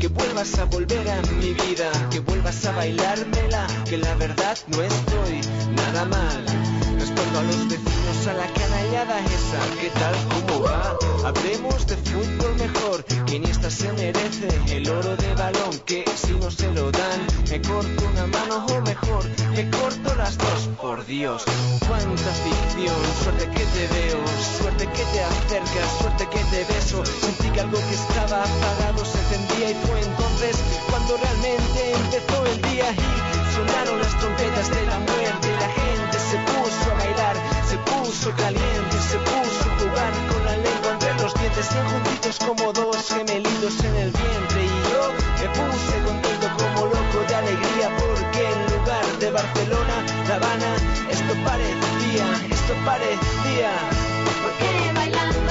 que vuelvas a volver a mi vida, que vuelvas a bailármela, que la verdad no estoy nada mal. Respondo a los vecinos a la canallada esa, ¿qué tal cómo va? Hablemos de fútbol mejor, quien esta se merece el oro de balón que si no se lo dan, me corto una mano o mejor, me corto las dos, por Dios, cuánta ficción, suerte que te veo, suerte que te acercas, suerte que te beso, sentí que algo que estaba apagado se tendía y fue entonces cuando realmente empezó el día y sonaron las trompetas de la muerte la gente se puso a bailar. Se puso caliente, se puso a jugar con la lengua entre los dientes, bien juntitos como dos gemelitos en el vientre. Y yo me puse contento como loco de alegría, porque en lugar de Barcelona, La Habana, esto parecía, esto parecía. ¿Por bailando?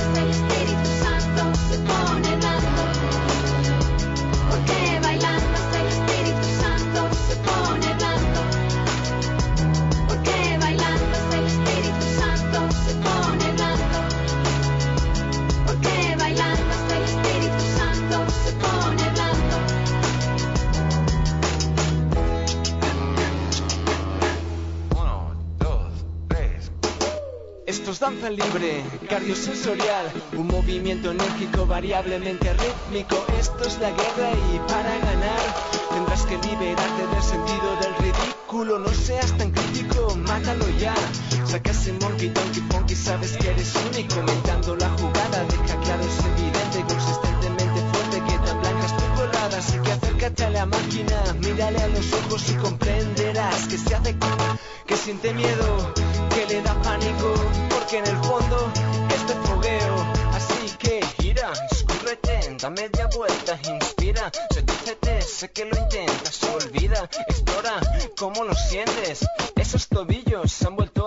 danza libre, cardiosensorial, un movimiento enérgico variablemente rítmico. Esto es la guerra y para ganar tendrás que liberarte del sentido del ridículo. No seas tan crítico, mátalo ya. Sacas el monkey, donkey, funky, sabes que eres único. Comentando la jugada, deja claro, es evidente, consistente. Así que acércate a la máquina, mírale a los ojos y comprenderás que se hace que siente miedo, que le da pánico, porque en el fondo este fogueo. Así que gira, escúrrete, da media vuelta, inspira, sedúcete, sé que lo intentas, olvida, explora cómo lo sientes. Esos tobillos se han vuelto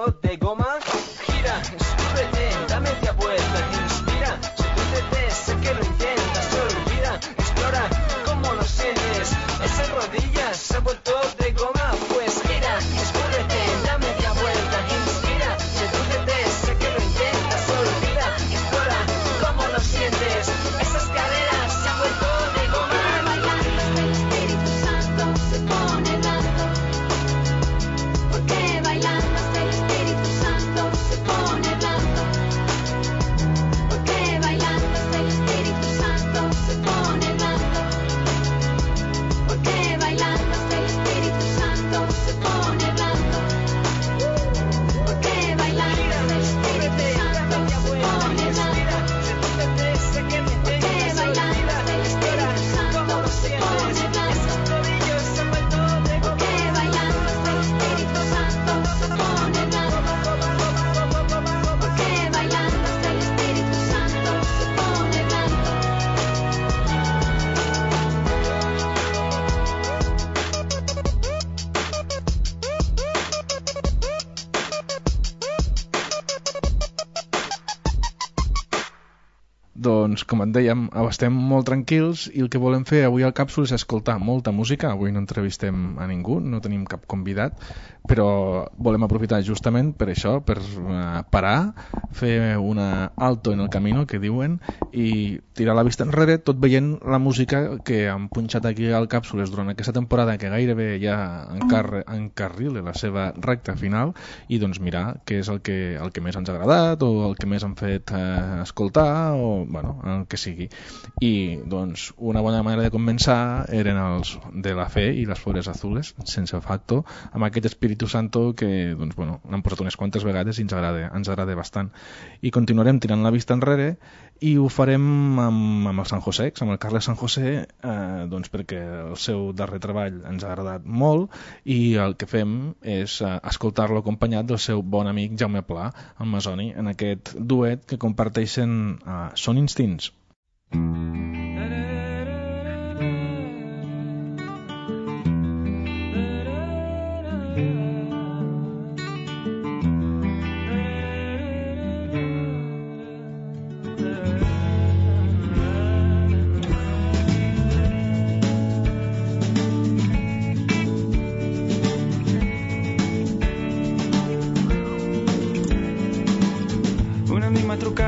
dèiem, estem molt tranquils i el que volem fer avui al Càpsul és escoltar molta música. Avui no entrevistem a ningú, no tenim cap convidat, però volem aprofitar justament per això, per uh, parar, fer una alto en el camino, que diuen, i tirar la vista enrere, tot veient la música que han punxat aquí al Càpsules durant aquesta temporada, que gairebé ja encar encarrile la seva recta final, i doncs mirar què és el que, el que més ens ha agradat o el que més han fet uh, escoltar o bueno, el que sigui. I doncs una bona manera de començar eren els de la fe i les flores azules, sense facto, amb aquest Espíritu Santo que doncs, bueno, l'han posat unes quantes vegades i ens agrada, ens agrada bastant. I continuarem tirant la vista enrere i ho farem amb, amb el San José, amb el Carles San José, eh, doncs perquè el seu darrer treball ens ha agradat molt i el que fem és eh, escoltar-lo acompanyat del seu bon amic Jaume Pla, el Masoni, en aquest duet que comparteixen eh, Són instints. Un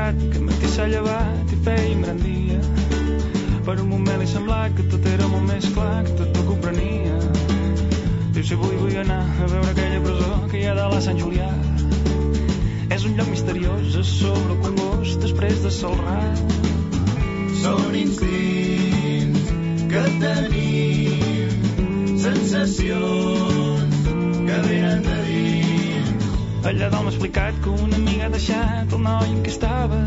trucat que matí s'ha llevat i feia imbrandia. Per un moment li semblà que tot era molt més clar, que tot ho comprenia. Diu si avui vull anar a veure aquella presó que hi ha de la Sant Julià. És un lloc misteriós a sobre el congost després de Salrà. Són instints que tenim, sensacions que venen de dins. Dalt m'ha explicat que una amiga ha deixat el noi en què estava.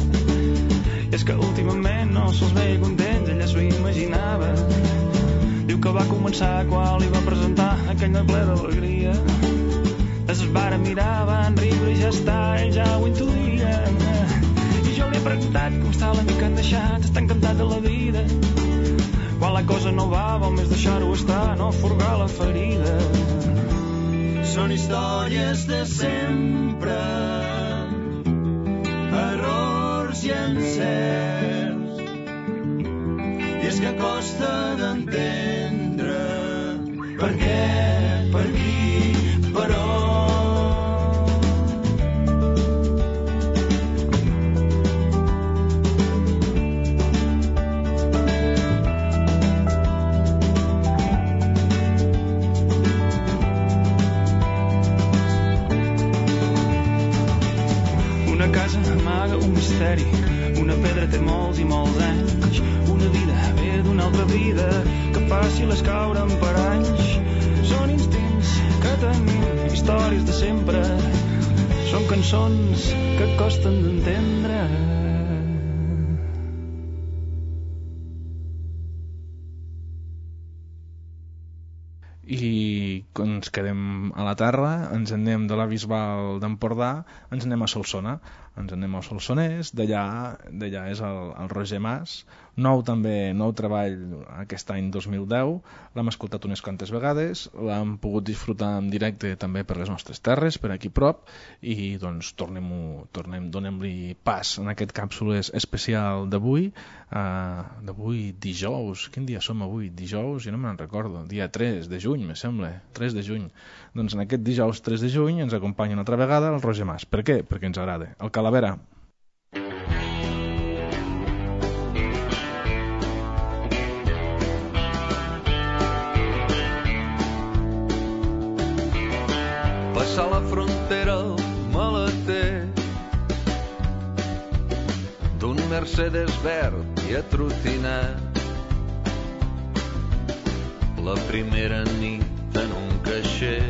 I és que últimament no se'ls veia contents, ella s'ho imaginava. Diu que va començar quan li va presentar aquell noi ple d'alegria. Es vara mirar, van riure i ja està, ell ja ho intuïa. I jo li he preguntat com està l'amic que han deixat, està encantat de la vida. Quan la cosa no va, vol més deixar-ho estar, no furgar la ferida. Són històries de sempre, errors i encerts. I és que costa d'entendre fàcil és caure en paranys. Són instints que tenim, històries de sempre, són cançons que costen d'entendre. i ens quedem a la terra ens anem de la Bisbal d'Empordà ens anem a Solsona ens anem a Solsonès d'allà és el, el Roger Mas nou també, nou treball aquest any 2010 l'hem escoltat unes quantes vegades l'hem pogut disfrutar en directe també per les nostres terres, per aquí prop i doncs tornem, tornem donem-li pas en aquest càpsules especial d'avui uh, d'avui dijous, quin dia som avui? dijous, jo no me'n recordo, dia 3 de juny me sembla, 3 de juny. Doncs en aquest dijous 3 de juny ens acompanya una altra vegada el Roger Mas, per què? perquè ens agrada. El Calavera Mercedes verd i atrotinat la primera nit en un caixer.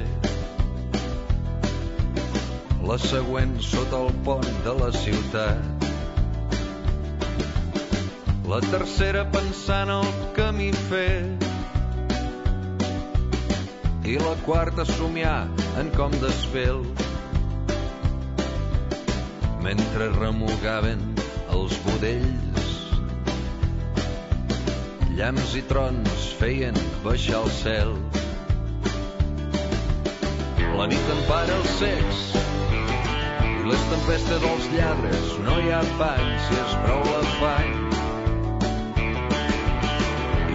La següent sota el pont de la ciutat. La tercera pensant el camí fet. I la quarta somiar en com desfel mentre remugaven els budells. Llamps i trons feien baixar el cel. La nit empara els secs i les tempestes dels lladres. No hi ha pany si és prou l'afany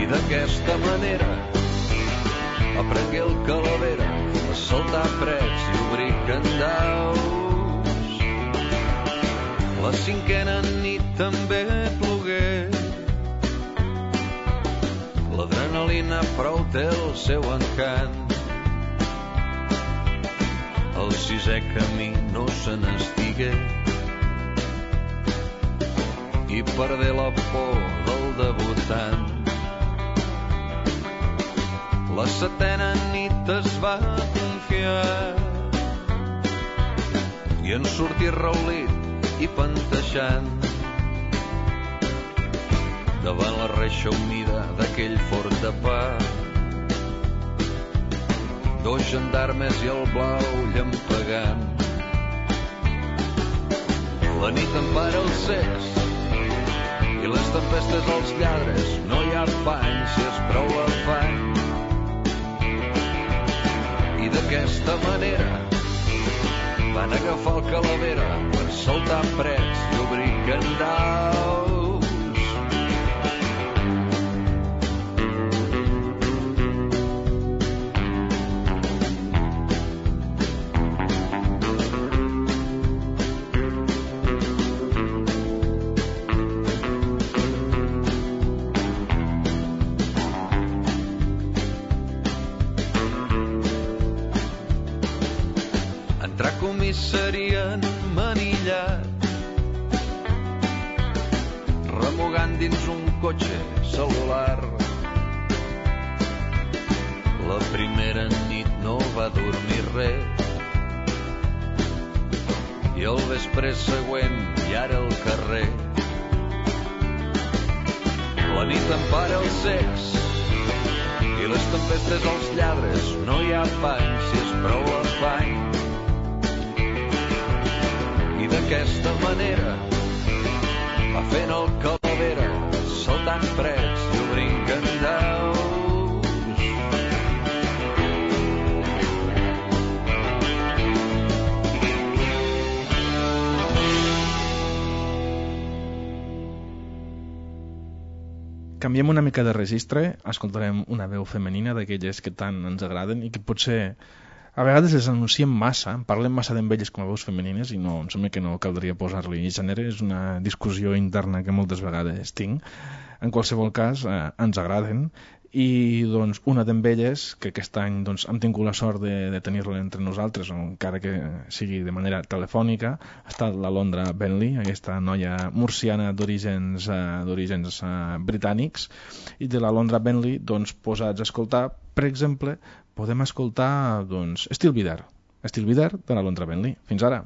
I d'aquesta manera aprengué el calavera a saltar freds i obrir candaus. La cinquena nit també plogué. L'adrenalina prou té el seu encant. El sisè camí no se n'estigué. I perdé la por del debutant. La setena nit es va confiar. I en sortir raulit i panteixant davant la reixa humida d'aquell fort de pa dos gendarmes i el blau llampegant. La nit empara els cecs i les tempestes als lladres. No hi ha pany si es prou afany. I d'aquesta manera van agafar el calavera per saltar prets i obrir candaus. Manillat remugant dins un cotxe celular la primera nit no va dormir res i el vespre següent i ara al carrer. La nit empara els secs i les tempestes als lladres. No hi ha pany si és prou afany d'aquesta manera va fent el calavera saltant freds i obrint candaus Canviem una mica de registre, escoltarem una veu femenina d'aquelles que tant ens agraden i que potser a vegades les anunciem massa, parlem massa d'elles com a veus femenines i no, em sembla que no caldria posar-li gènere, és una discussió interna que moltes vegades tinc. En qualsevol cas, eh, ens agraden. I doncs, una d'elles, que aquest any doncs, hem tingut la sort de, de tenir-la entre nosaltres, encara que sigui de manera telefònica, ha estat la Londra Bentley, aquesta noia murciana d'orígens uh, uh, britànics, i de la Londra Bentley doncs, posats a escoltar, per exemple, podem escoltar doncs, Estil Vidar. Estil Vidar de la Londra Bentley. Fins ara.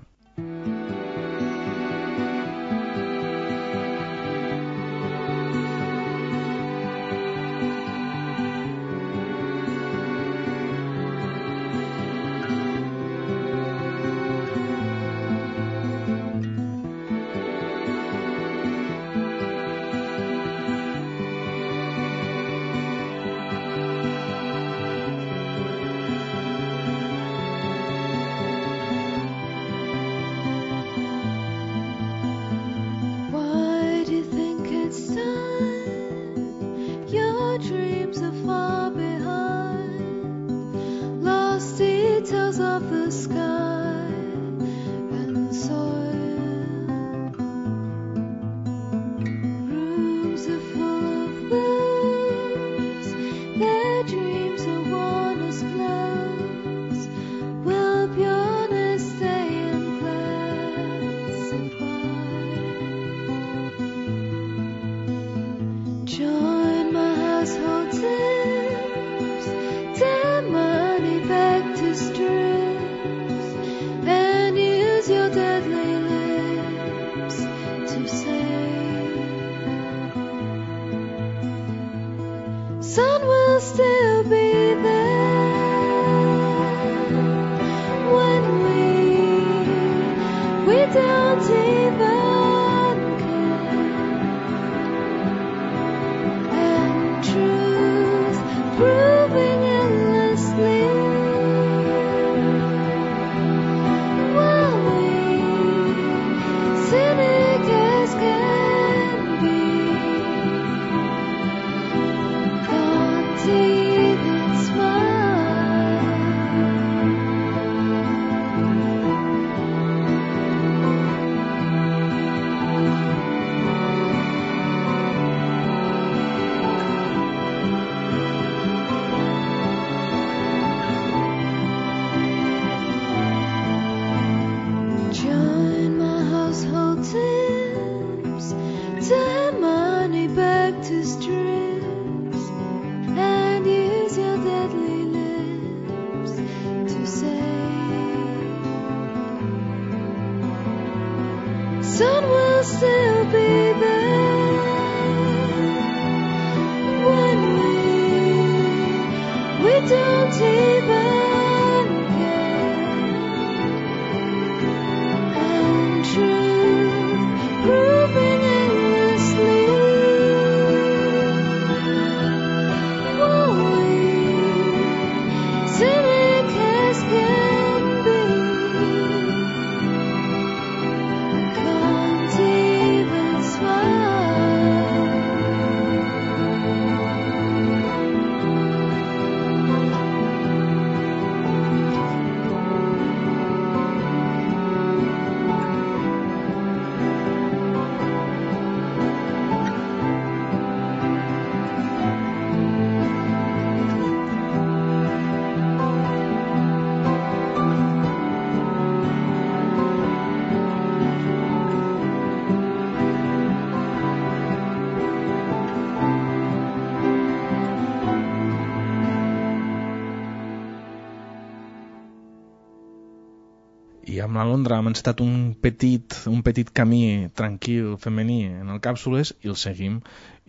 I amb la Londra hem estat un petit, un petit camí tranquil, femení, en el càpsules i el seguim.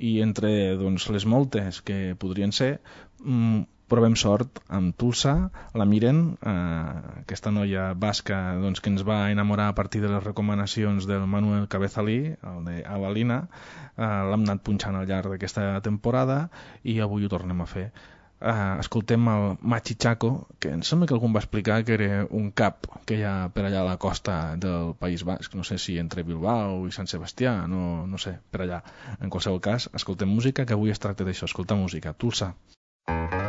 I entre doncs, les moltes que podrien ser, mm, provem sort amb Tulsa, la Miren, eh, aquesta noia basca doncs, que ens va enamorar a partir de les recomanacions del Manuel Cabezalí, el de Avalina, eh, l'hem anat punxant al llarg d'aquesta temporada i avui ho tornem a fer eh, escoltem el Machichaco, que em sembla que algú va explicar que era un cap que hi ha per allà a la costa del País Basc, no sé si entre Bilbao i Sant Sebastià, no, no sé, per allà. En qualsevol cas, escoltem música, que avui es tracta d'això, escoltar música. Tulsa. En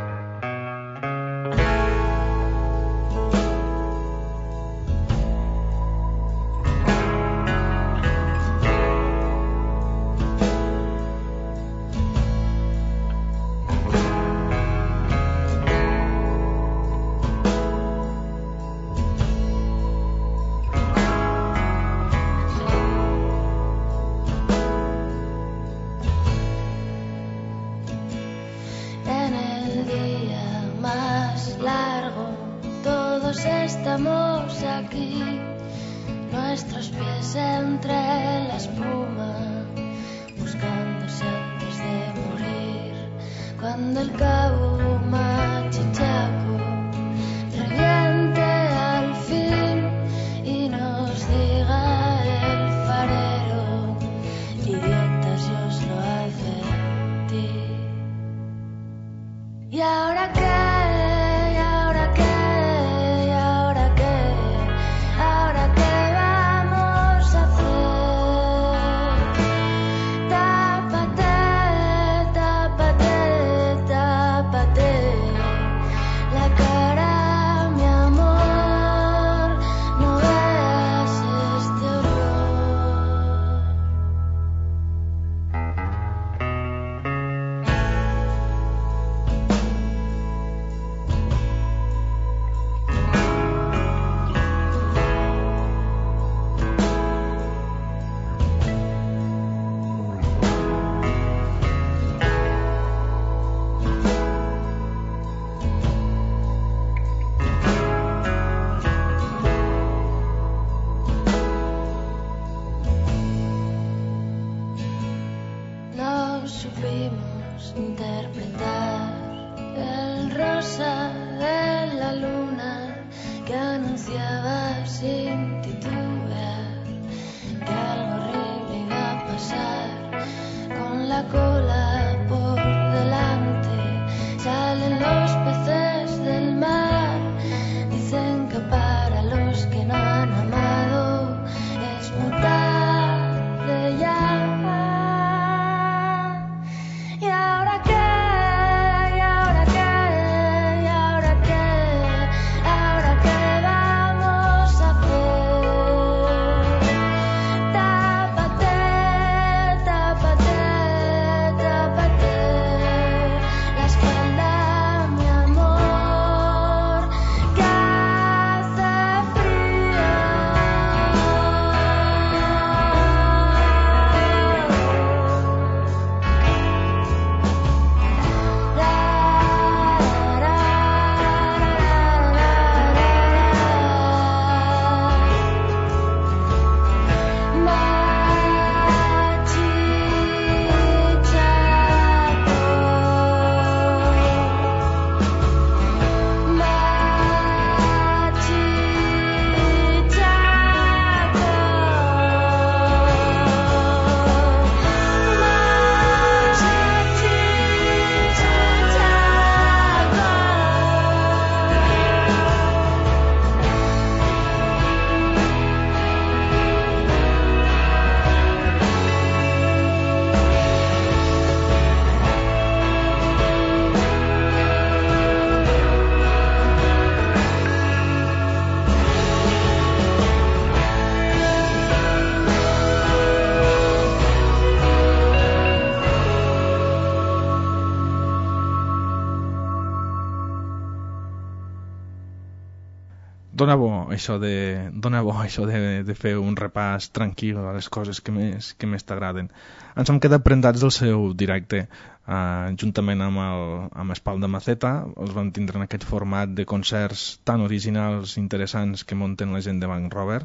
això de, dona bo això de, de fer un repàs tranquil a les coses que més, que més t'agraden. Ens hem quedat prendats del seu directe, Uh, juntament amb, el, amb Espal de Maceta els vam tindre en aquest format de concerts tan originals, interessants que munten la gent de Bank Rover.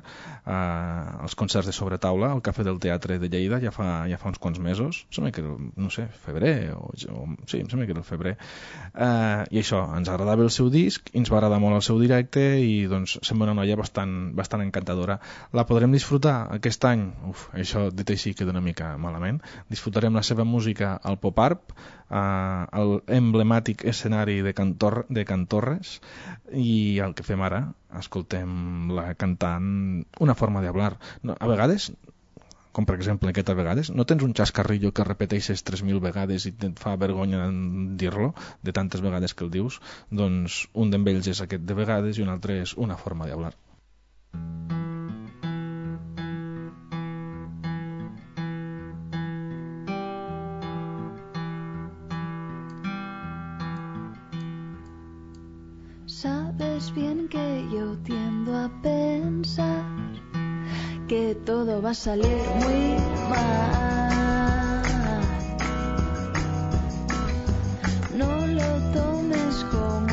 Uh, els concerts de sobretaula al Cafè del Teatre de Lleida ja fa, ja fa uns quants mesos. Sembla que era, no sé, febrer o, o, sí, em sembla que era el febrer. Uh, i això, ens agradava el seu disc i ens va agradar molt el seu directe i doncs sembla una noia bastant, bastant encantadora. La podrem disfrutar aquest any? Uf, això dit així queda una mica malament. Disfrutarem la seva música al Pop-Art eh, emblemàtic escenari de, Cantor, de Cantorres i el que fem ara, escoltem la cantant una forma de hablar. No, a vegades com per exemple aquest a vegades, no tens un xascarrillo que repeteixes 3.000 vegades i et fa vergonya dir-lo, de tantes vegades que el dius, doncs un d'ells és aquest de vegades i un altre és una forma de hablar. Sabes que yo tiendo a pensar que todo va a salir muy mal. No lo tomes como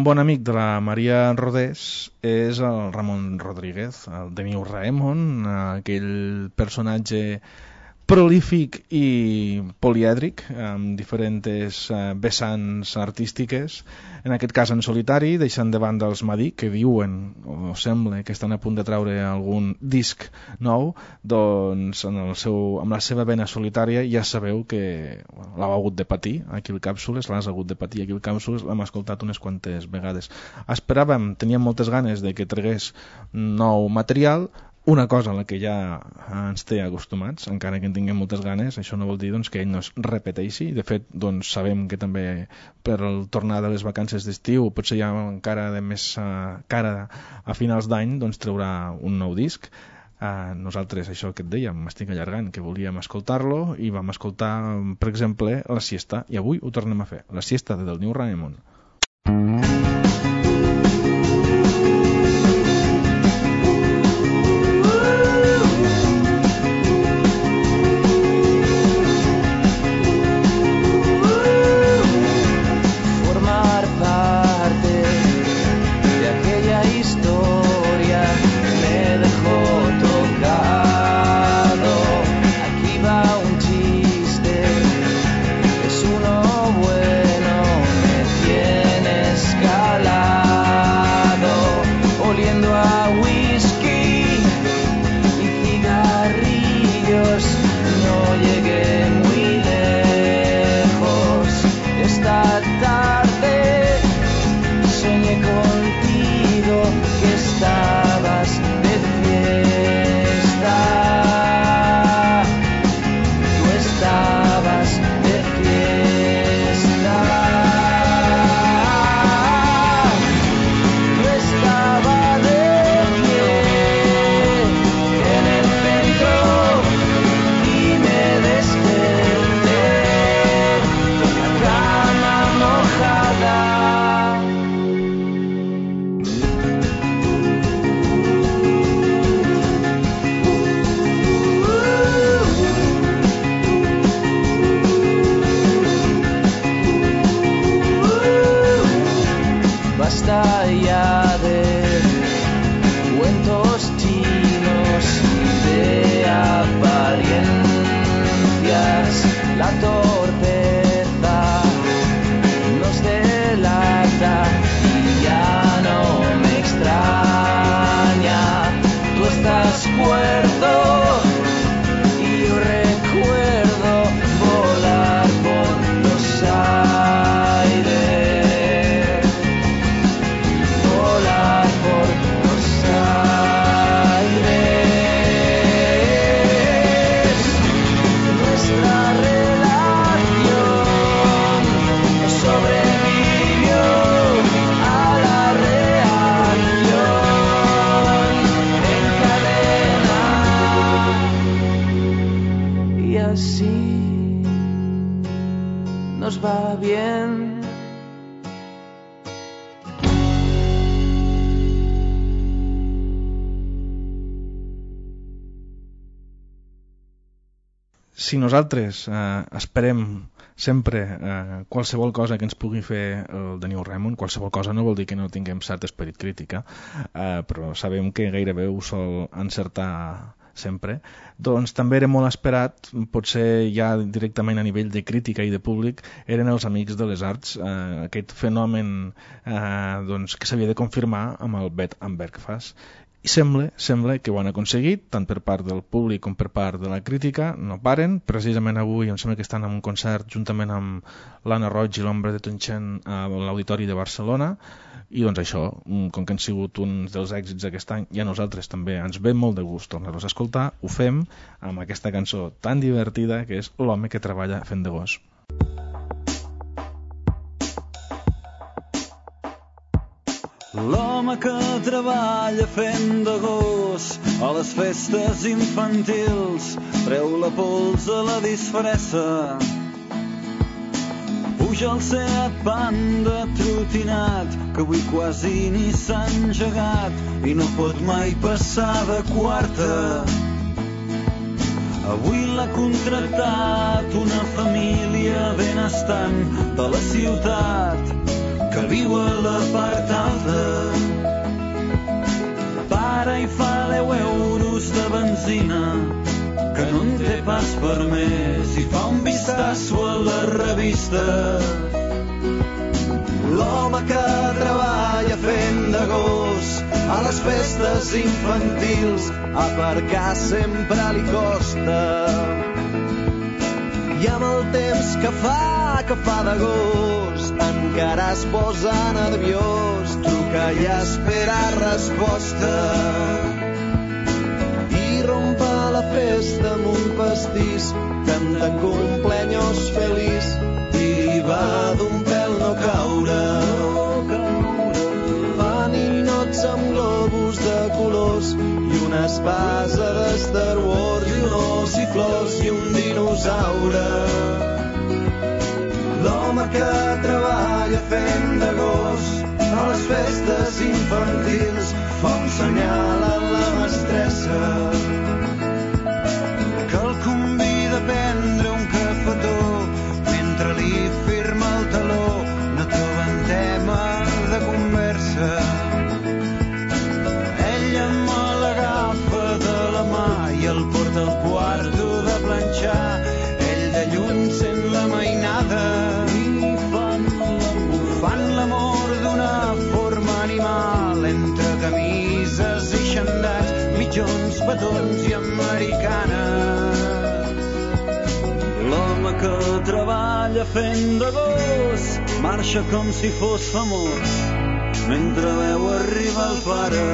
un bon amic de la Maria Rodés és el Ramon Rodríguez, el de New Raemon, aquell personatge prolífic i polièdric, amb diferents eh, vessants artístiques, en aquest cas en solitari, deixant de banda els Madí, que diuen, o sembla, que estan a punt de treure algun disc nou, doncs en el seu, amb la seva vena solitària ja sabeu que bueno, l'heu hagut de patir aquí al Càpsules, l'has hagut de patir aquí al Càpsules, l'hem escoltat unes quantes vegades. Esperàvem, teníem moltes ganes de que tragués nou material, una cosa a la que ja ens té acostumats, encara que en tinguem moltes ganes, això no vol dir doncs, que ell no es repeteixi. De fet, doncs, sabem que també per el tornar de les vacances d'estiu, potser ja encara de més uh, cara a finals d'any, doncs traurà un nou disc. Uh, nosaltres, això que et dèiem, m'estic allargant, que volíem escoltar-lo i vam escoltar, per exemple, La Siesta, i avui ho tornem a fer, La Siesta de del New Raymond. allá si nosaltres eh, esperem sempre eh, qualsevol cosa que ens pugui fer el de New Raymond, qualsevol cosa no vol dir que no tinguem cert esperit crítica, eh, però sabem que gairebé ho sol encertar sempre, doncs també era molt esperat, potser ja directament a nivell de crítica i de públic, eren els Amics de les Arts, eh, aquest fenomen eh, doncs, que s'havia de confirmar amb el Bet and. I sembla, sembla que ho han aconseguit, tant per part del públic com per part de la crítica, no paren. Precisament avui em sembla que estan en un concert juntament amb l'Anna Roig i l'Ombra de Tonchen a l'Auditori de Barcelona. I doncs això, mm, com que han sigut uns dels èxits d'aquest any, i a nosaltres també ens ve molt de gust tornar-los a escoltar, ho fem amb aquesta cançó tan divertida que és L'home que treballa fent de gos. L'home que treballa fent de gos a les festes infantils treu la pols a la disfressa. Puja el Seat Panda trotinat que avui quasi ni s'ha engegat i no pot mai passar de quarta. Avui l'ha contractat una família benestant de la ciutat que viu a la part alta. Para i fa 10 euros de benzina, que no en té pas per més, i fa un vistazo a la revista. L'home que treballa fent de gos a les festes infantils aparcar sempre li costa. I amb el temps que fa, que fa de gos, encara es posa nerviós, truca i espera resposta. I rompa la festa amb un pastís, canta cumpleaños feliç, i va d'un pèl no caure. Fa ninots amb globus de colors i una espasa de Star Wars i un os i flors i un dinosaure. L'home que treballa fent de gos a les festes infantils fa un senyal a la mestressa que el convida petons i americanes L'home que treballa fent de gos marxa com si fos famós mentre veu arribar el pare.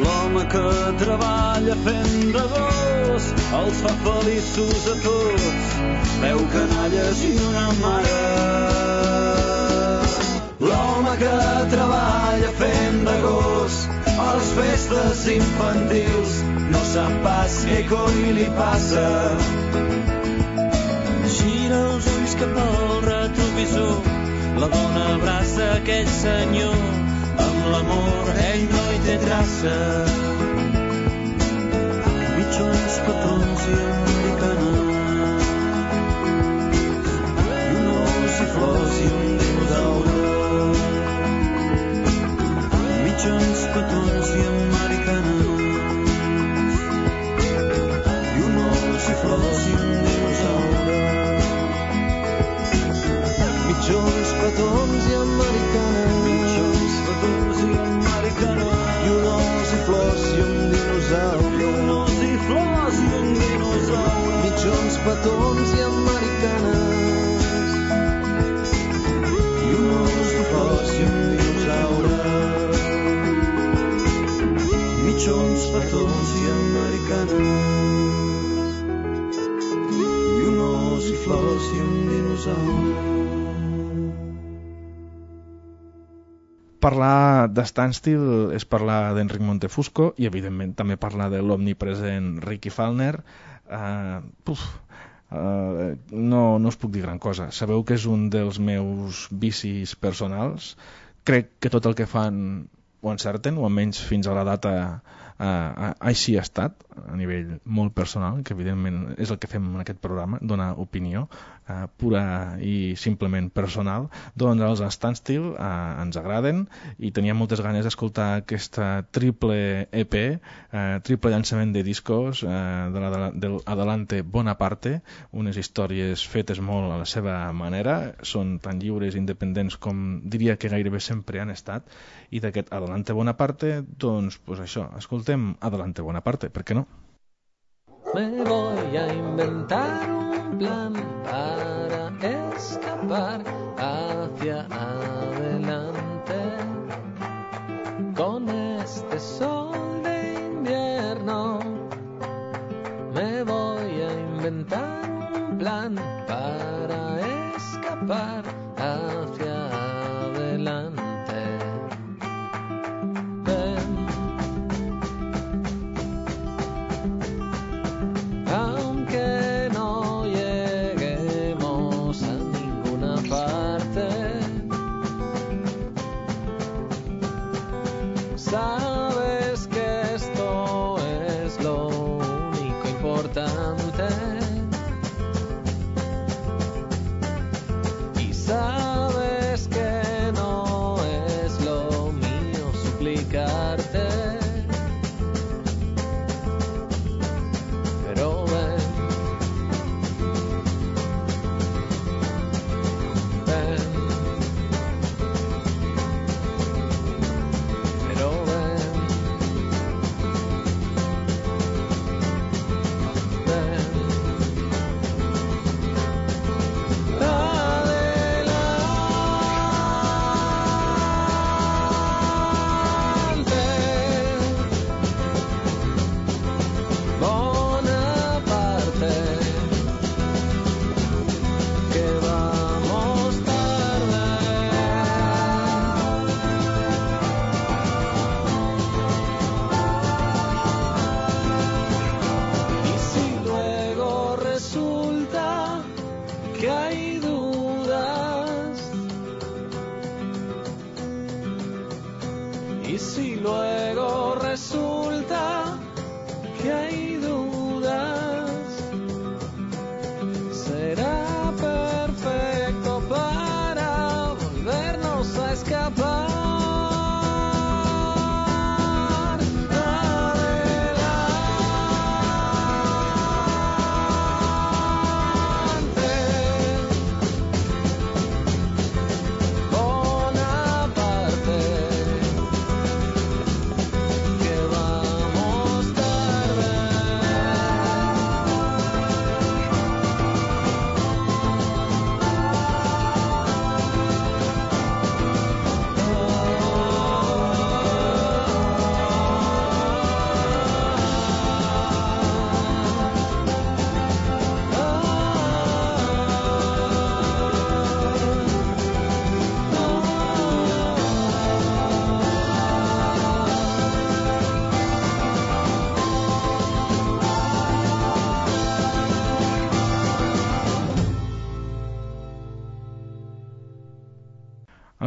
L'home que treballa fent de gos els fa feliços a tots, veu canalles i una mare. L'home que treballa fent de gos a les festes infantils no sap pas què coi li passa. Gira els ulls cap al retrovisor, la dona abraça aquell senyor, amb l'amor ell no hi té traça. Mitjons, petons i americanes, petons i americanes. I un os flors i un dinosaure mitjons, petons i americanes. I un os i flors i un dinosaure. Parlar de Standstill és parlar d'Enric Montefusco i, evidentment, també parlar de l'omnipresent Ricky Falner. Uh, puf, uh, no, no us puc dir gran cosa. Sabeu que és un dels meus vicis personals. Crec que tot el que fan ho encerten, o almenys fins a la data uh, així ha estat, a nivell molt personal, que evidentment és el que fem en aquest programa, donar opinió uh, pura i simplement personal, doncs els Standstill uh, ens agraden i tenia moltes ganes d'escoltar aquesta triple EP, uh, triple llançament de discos uh, de la, Bonaparte, unes històries fetes molt a la seva manera, són tan lliures i independents com diria que gairebé sempre han estat, i d'aquest Adelante Bonaparte, doncs, pues això, Adelante Bonaparte, per què no? Me voy a inventar un plan para escapar hacia adelante con este sol de invierno. Me voy a inventar un plan para escapar hacia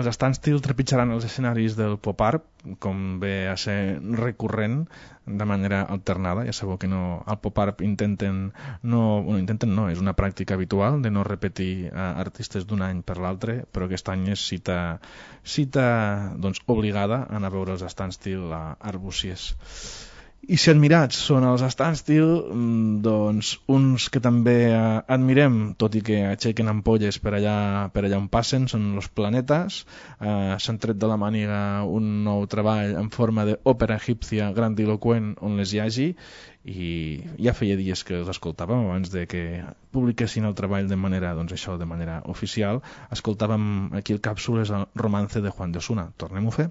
Els Standstill trepitjaran els escenaris del pop art, com ve a ser recurrent de manera alternada. Ja sabeu que no, al pop art intenten, no, bueno, intenten no, és una pràctica habitual de no repetir eh, artistes d'un any per l'altre, però aquest any és cita, cita doncs, obligada a anar a veure els Standstill a Arbusies. I si admirats són els Standstill, mm, doncs uns que també eh, admirem, tot i que aixequen ampolles per allà, per allà on passen, són els planetes. Eh, S'han tret de la màniga un nou treball en forma d'òpera egípcia grandiloquent on les hi hagi i ja feia dies que els escoltàvem abans de que publiquessin el treball de manera, doncs això, de manera oficial. Escoltàvem aquí el càpsules el romance de Juan de Osuna. Tornem-ho a fer?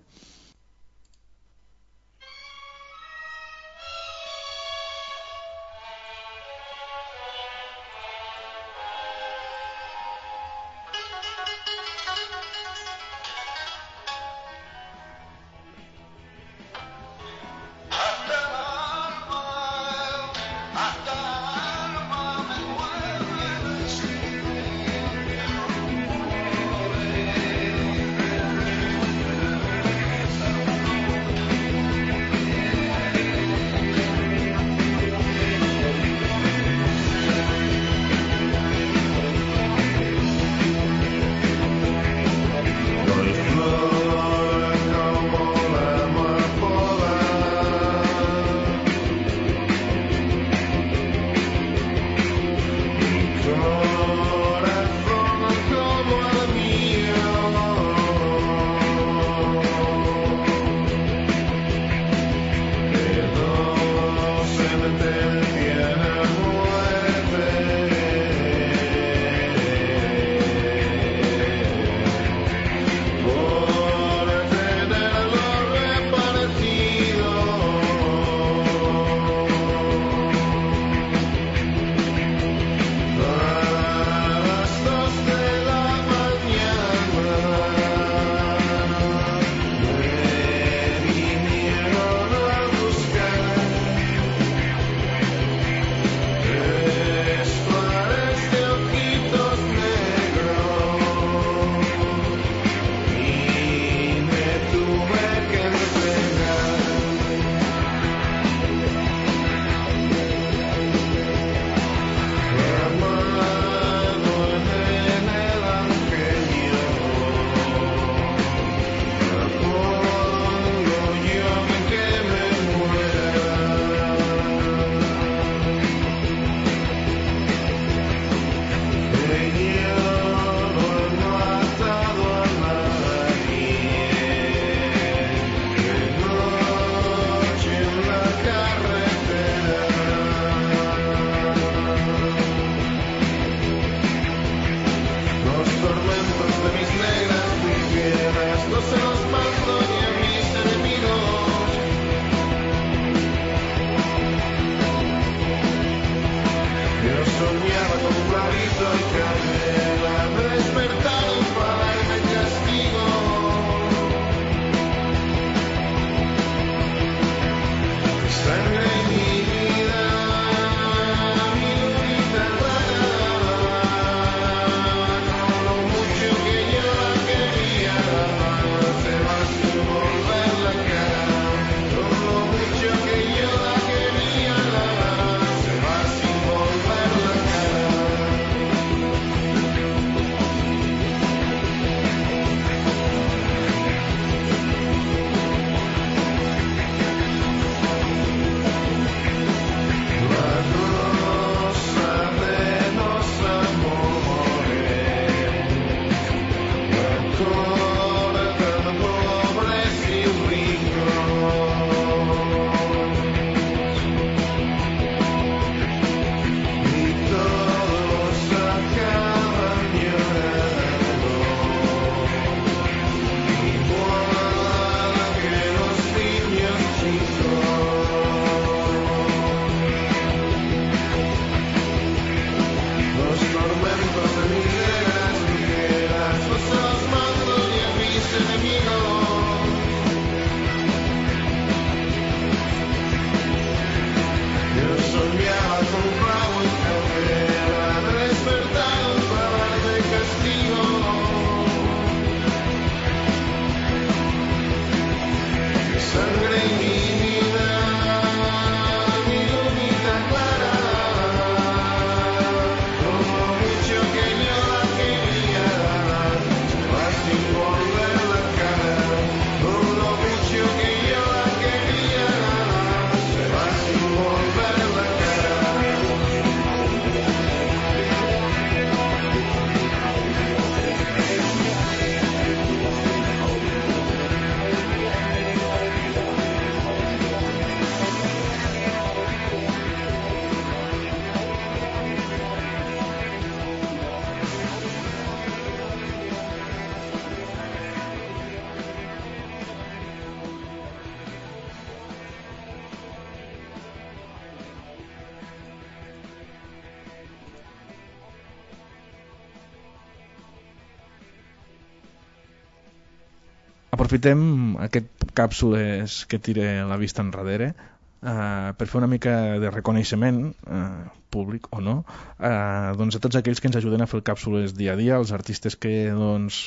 Aprofitem aquest càpsules que tira la vista enrere eh, per fer una mica de reconeixement eh, públic o no eh, doncs a tots aquells que ens ajuden a fer càpsules dia a dia, els artistes que doncs,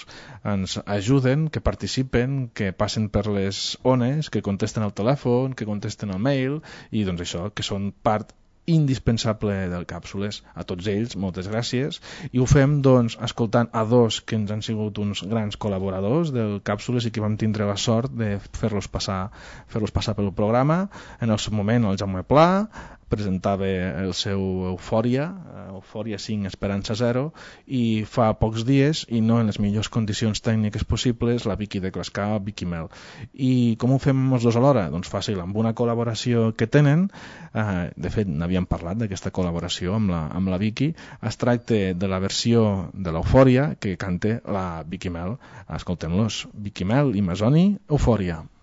ens ajuden, que participen que passen per les ones que contesten al telèfon, que contesten al mail i doncs això, que són part indispensable del Càpsules. A tots ells, moltes gràcies. I ho fem, doncs, escoltant a dos que ens han sigut uns grans col·laboradors del Càpsules i que vam tindre la sort de fer-los passar, fer passar pel programa. En el seu moment, el Jaume Pla, presentava el seu Eufòria, Eufòria 5 Esperança 0, i fa pocs dies, i no en les millors condicions tècniques possibles, la Vicky de Clascar, Vicky Mel. I com ho fem els dos alhora? Doncs fàcil, amb una col·laboració que tenen, eh, de fet n'havíem parlat d'aquesta col·laboració amb la, amb la Vicky, es tracta de la versió de l'Eufòria que canta la Vicky Mel. Escoltem-los, Vicky Mel i Masoni, Eufòria. Thank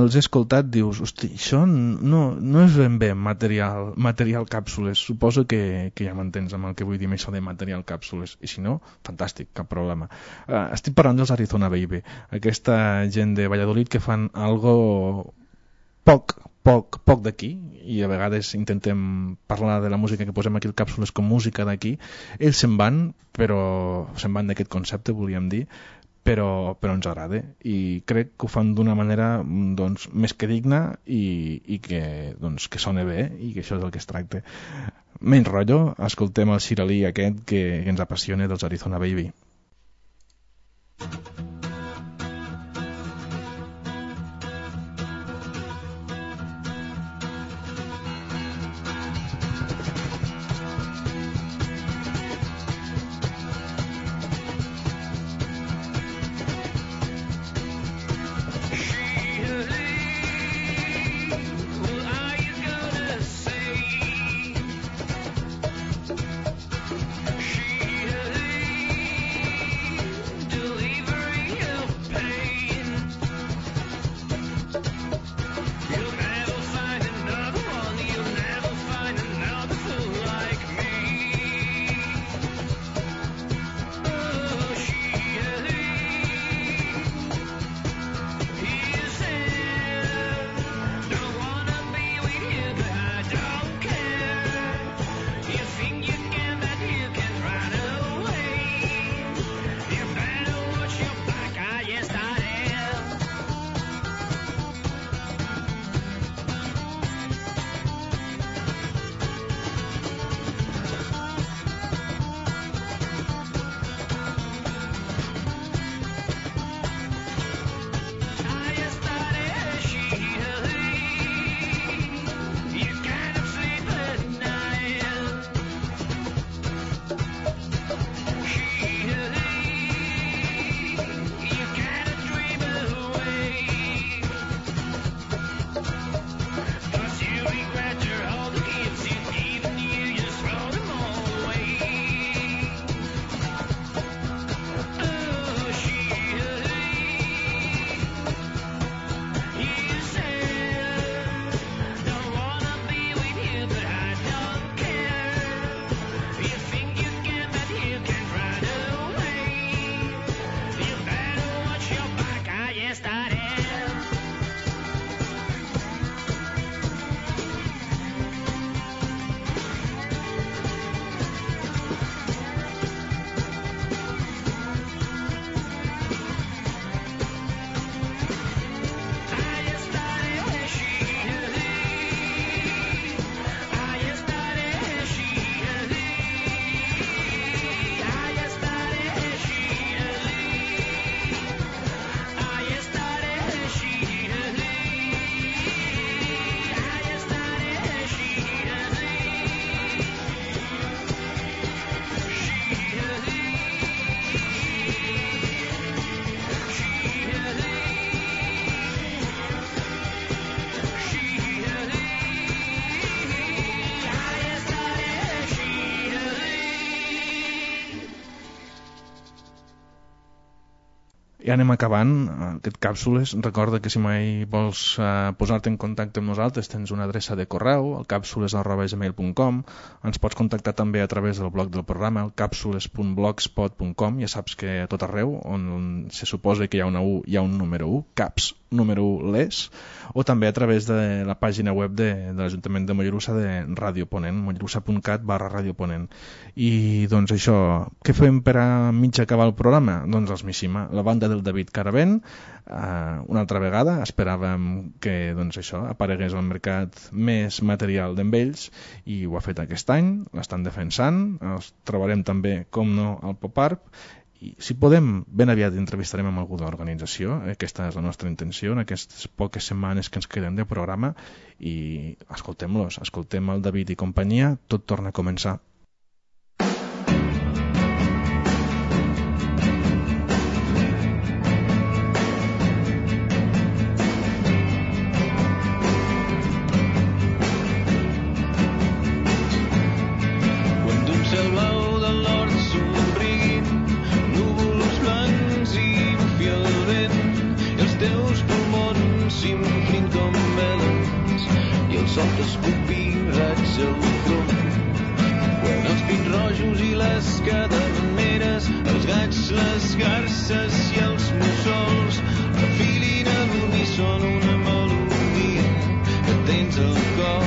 els he escoltat dius, hosti, això no, no és ben bé material, material càpsules, suposo que, que ja m'entens amb el que vull dir això de material càpsules, i si no, fantàstic, cap problema. Uh, estic parlant dels Arizona Baby, aquesta gent de Valladolid que fan algo poc, poc, poc d'aquí i a vegades intentem parlar de la música que posem aquí al càpsules com música d'aquí. Ells se'n van però se'n van d'aquest concepte volíem dir però, però ens agrada i crec que ho fan d'una manera doncs, més que digna i, i que, doncs, que sona bé i que això és el que es tracta. Menys rotllo, escoltem el Ciralí aquest que, que ens apassiona dels Arizona Baby. Thank ja anem acabant aquest càpsules. Recorda que si mai vols uh, posar-te en contacte amb nosaltres tens una adreça de correu, el càpsules.gmail.com ens pots contactar també a través del blog del programa, el càpsules.blogspot.com ja saps que a tot arreu on, se suposa que hi ha una U hi ha un número 1, caps número 1 les o també a través de la pàgina web de, de l'Ajuntament de Mollerussa de Ràdio Ponent, mollerussa.cat barra Ràdio Ponent. I doncs això, què fem per a mig acabar el programa? Doncs els Missima, la banda del David Caravent, eh, una altra vegada, esperàvem que doncs això aparegués al mercat més material d'en ells i ho ha fet aquest any, l'estan defensant, els trobarem també, com no, al Pop-Art i si podem, ben aviat entrevistarem amb algú de l'organització, aquesta és la nostra intenció en aquestes poques setmanes que ens queden de programa i escoltem-los, escoltem el David i companyia, tot torna a començar. I el sol t'escopí raig al front. Quan els pins rojos i les caderneres, els gats, les garces i els mussols afilin a són una melodia que tens al cor.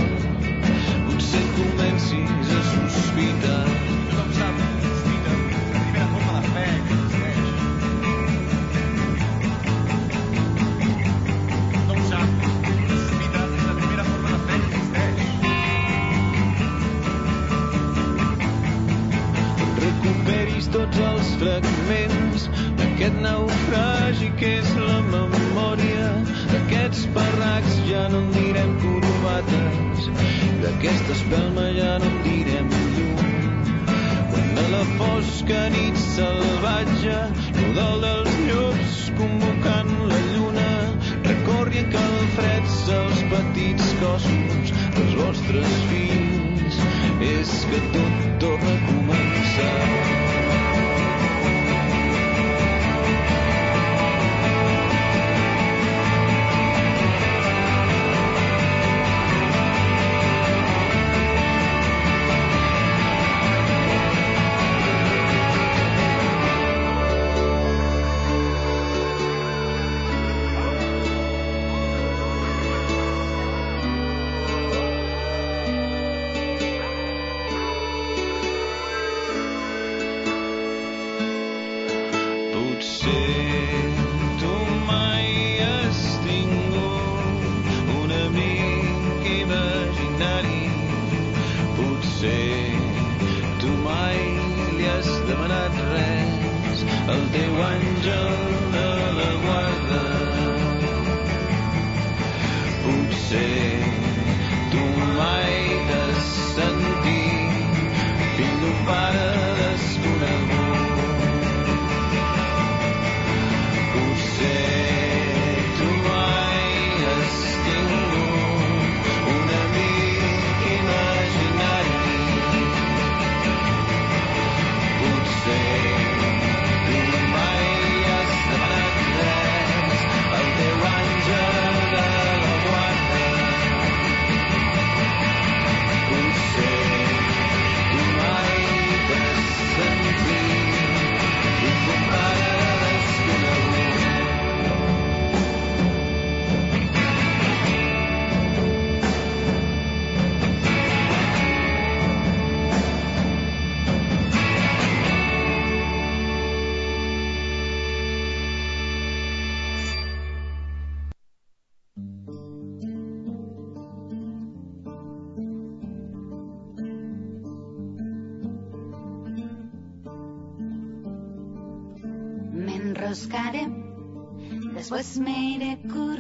Potser comencis a sospitar. Tothom sap, fragments d'aquest naufragi que és la memòria. D'aquests barracs ja no en direm corbates d'aquesta espelma ja no en direm llum. Quan a la fosca nit salvatge rodol dels llops convocant la lluna recorri calfreds els petits cossos dels vostres fills. És que tot torna a començar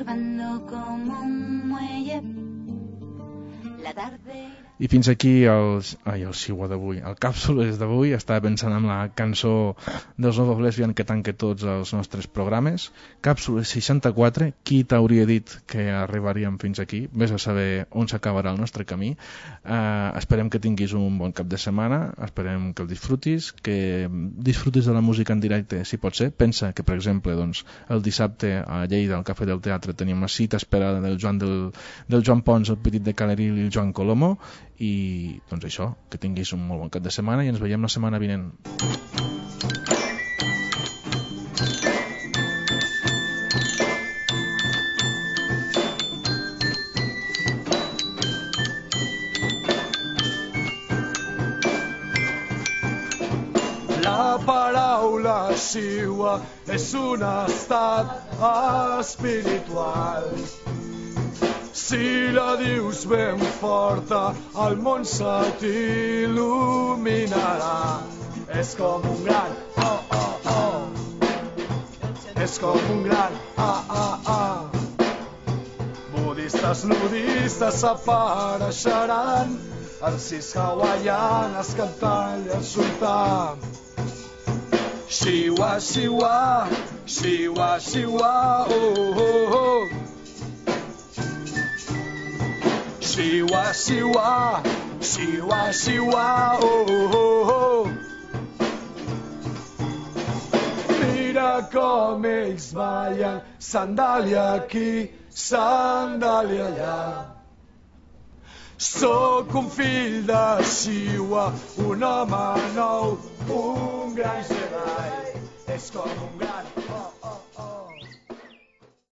iré curvando como un muelle. I fins aquí els, ai, el siua d'avui, el càpsules d'avui. Estava pensant en la cançó dels Novo Lesbian que tanca tots els nostres programes. Càpsules 64, qui t'hauria dit que arribaríem fins aquí? Ves a saber on s'acabarà el nostre camí. Uh, esperem que tinguis un bon cap de setmana, esperem que el disfrutis, que disfrutis de la música en directe, si pot ser. Pensa que, per exemple, doncs, el dissabte a Lleida, al Cafè del Teatre, teníem la cita esperada del Joan, del, del Joan Pons, el Petit de Caleril i el Joan Colomo, i doncs això, que tinguis un molt bon cap de setmana i ens veiem la setmana vinent. La paraula és un estat espiritual. Si la dius ben forta, el món se t'il·luminarà. És com un gran oh, oh, oh. És com un gran ah, ah, ah. Budistes nudistes apareixeran arcis hawaianes cantant i insultant. Xiua, xiua, xiua, xiua, oh, oh, oh. Xiua, xiua, xiua, xiua, oh, oh, oh. Mira com ells ballen, sandàlia aquí, sandàlia allà. Sóc un fill de Xiua, un home nou, un gran Jedi. És com un gran